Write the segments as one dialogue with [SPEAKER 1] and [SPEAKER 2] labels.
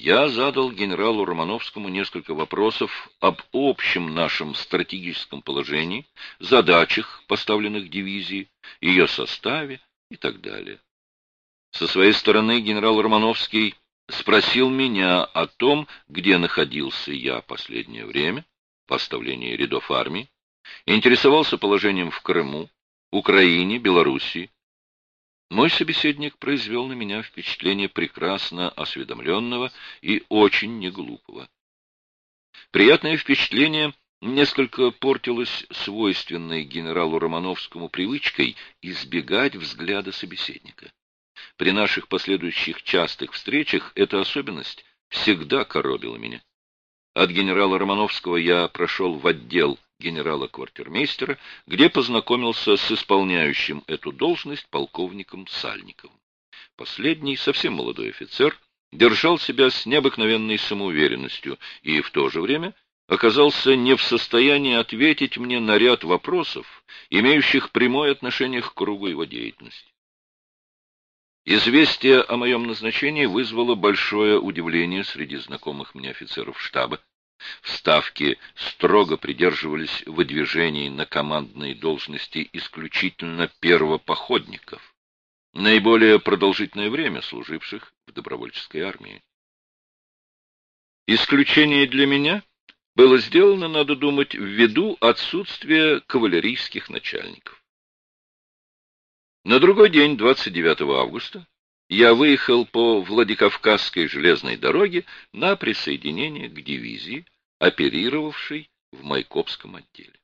[SPEAKER 1] я задал генералу Романовскому несколько вопросов об общем нашем стратегическом положении, задачах, поставленных дивизии, ее составе и так далее. Со своей стороны генерал Романовский спросил меня о том, где находился я последнее время, поставление рядов армии, интересовался положением в Крыму, Украине, Белоруссии. Мой собеседник произвел на меня впечатление прекрасно осведомленного и очень неглупого. Приятное впечатление несколько портилось свойственной генералу Романовскому привычкой избегать взгляда собеседника. При наших последующих частых встречах эта особенность всегда коробила меня. От генерала Романовского я прошел в отдел генерала-квартирмейстера, где познакомился с исполняющим эту должность полковником Сальниковым. Последний, совсем молодой офицер, держал себя с необыкновенной самоуверенностью и в то же время оказался не в состоянии ответить мне на ряд вопросов, имеющих прямое отношение к кругу его деятельности. Известие о моем назначении вызвало большое удивление среди знакомых мне офицеров штаба. В строго придерживались выдвижений на командные должности исключительно первопоходников, наиболее продолжительное время служивших в добровольческой армии. Исключение для меня было сделано, надо думать, ввиду отсутствия кавалерийских начальников. На другой день, 29 августа, я выехал по Владикавказской железной дороге на присоединение к дивизии, оперировавшей в Майкопском отделе.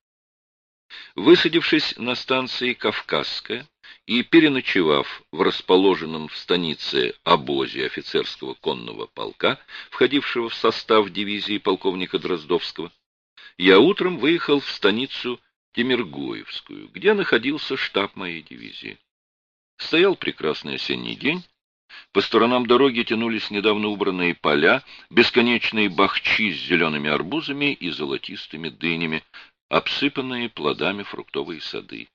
[SPEAKER 1] Высадившись на станции Кавказская и переночевав в расположенном в станице обозе офицерского конного полка, входившего в состав дивизии полковника Дроздовского, я утром выехал в станицу Темиргоевскую, где находился штаб моей дивизии. Стоял прекрасный осенний день. По сторонам дороги тянулись недавно убранные поля, бесконечные бахчи с зелеными арбузами и золотистыми дынями, обсыпанные плодами фруктовые сады.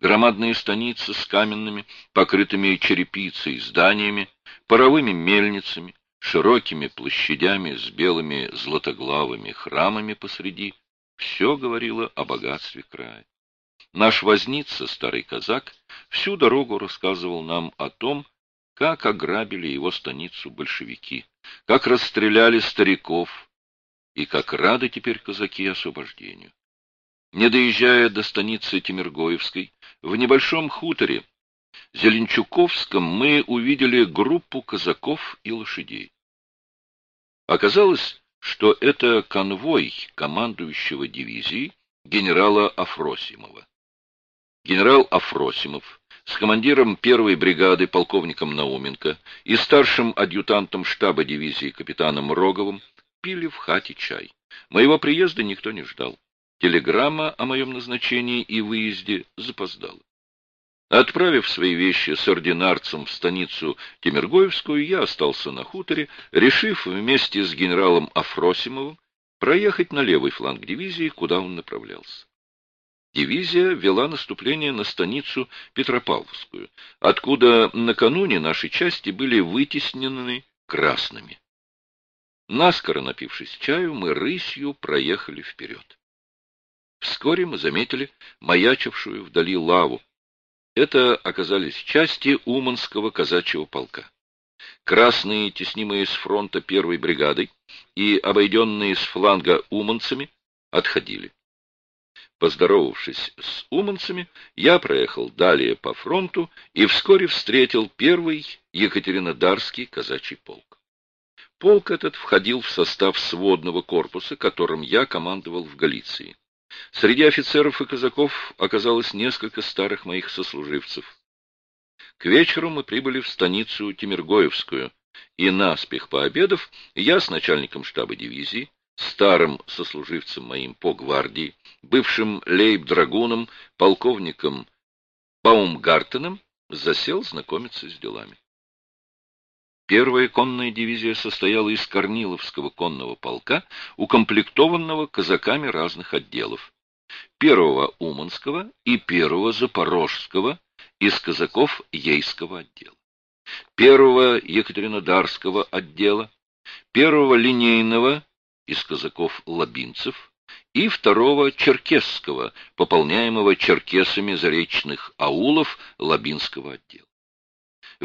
[SPEAKER 1] Громадные станицы с каменными, покрытыми черепицей зданиями, паровыми мельницами, широкими площадями с белыми златоглавыми храмами посреди, все говорило о богатстве края. Наш возница, старый казак, всю дорогу рассказывал нам о том, как ограбили его станицу большевики, как расстреляли стариков и как рады теперь казаки освобождению. Не доезжая до станицы Темиргоевской, в небольшом хуторе Зеленчуковском мы увидели группу казаков и лошадей. Оказалось, что это конвой командующего дивизией генерала Афросимова. Генерал Афросимов с командиром первой бригады полковником Науменко и старшим адъютантом штаба дивизии капитаном Роговым пили в хате чай. Моего приезда никто не ждал. Телеграмма о моем назначении и выезде запоздала. Отправив свои вещи с ординарцем в станицу Темиргоевскую, я остался на хуторе, решив вместе с генералом Афросимовым проехать на левый фланг дивизии, куда он направлялся. Дивизия вела наступление на станицу Петропавловскую, откуда накануне наши части были вытеснены красными. Наскоро напившись чаю, мы рысью проехали вперед. Вскоре мы заметили маячившую вдали лаву. Это оказались части Уманского казачьего полка. Красные, теснимые с фронта первой бригадой и обойденные с фланга уманцами, отходили. Поздоровавшись с уманцами, я проехал далее по фронту и вскоре встретил первый Екатеринодарский казачий полк. Полк этот входил в состав сводного корпуса, которым я командовал в Галиции. Среди офицеров и казаков оказалось несколько старых моих сослуживцев. К вечеру мы прибыли в станицу Тимиргоевскую, и наспех пообедав, я с начальником штаба дивизии, старым сослуживцем моим по гвардии, бывшим лейб-драгуном, полковником Баумгартеном, засел знакомиться с делами. Первая конная дивизия состояла из Корниловского конного полка, укомплектованного казаками разных отделов. Первого Уманского и первого Запорожского из казаков Ейского отдела. Первого Екатеринодарского отдела первого линейного из казаков-лабинцев и второго черкесского, пополняемого черкесами заречных аулов Лабинского отдела.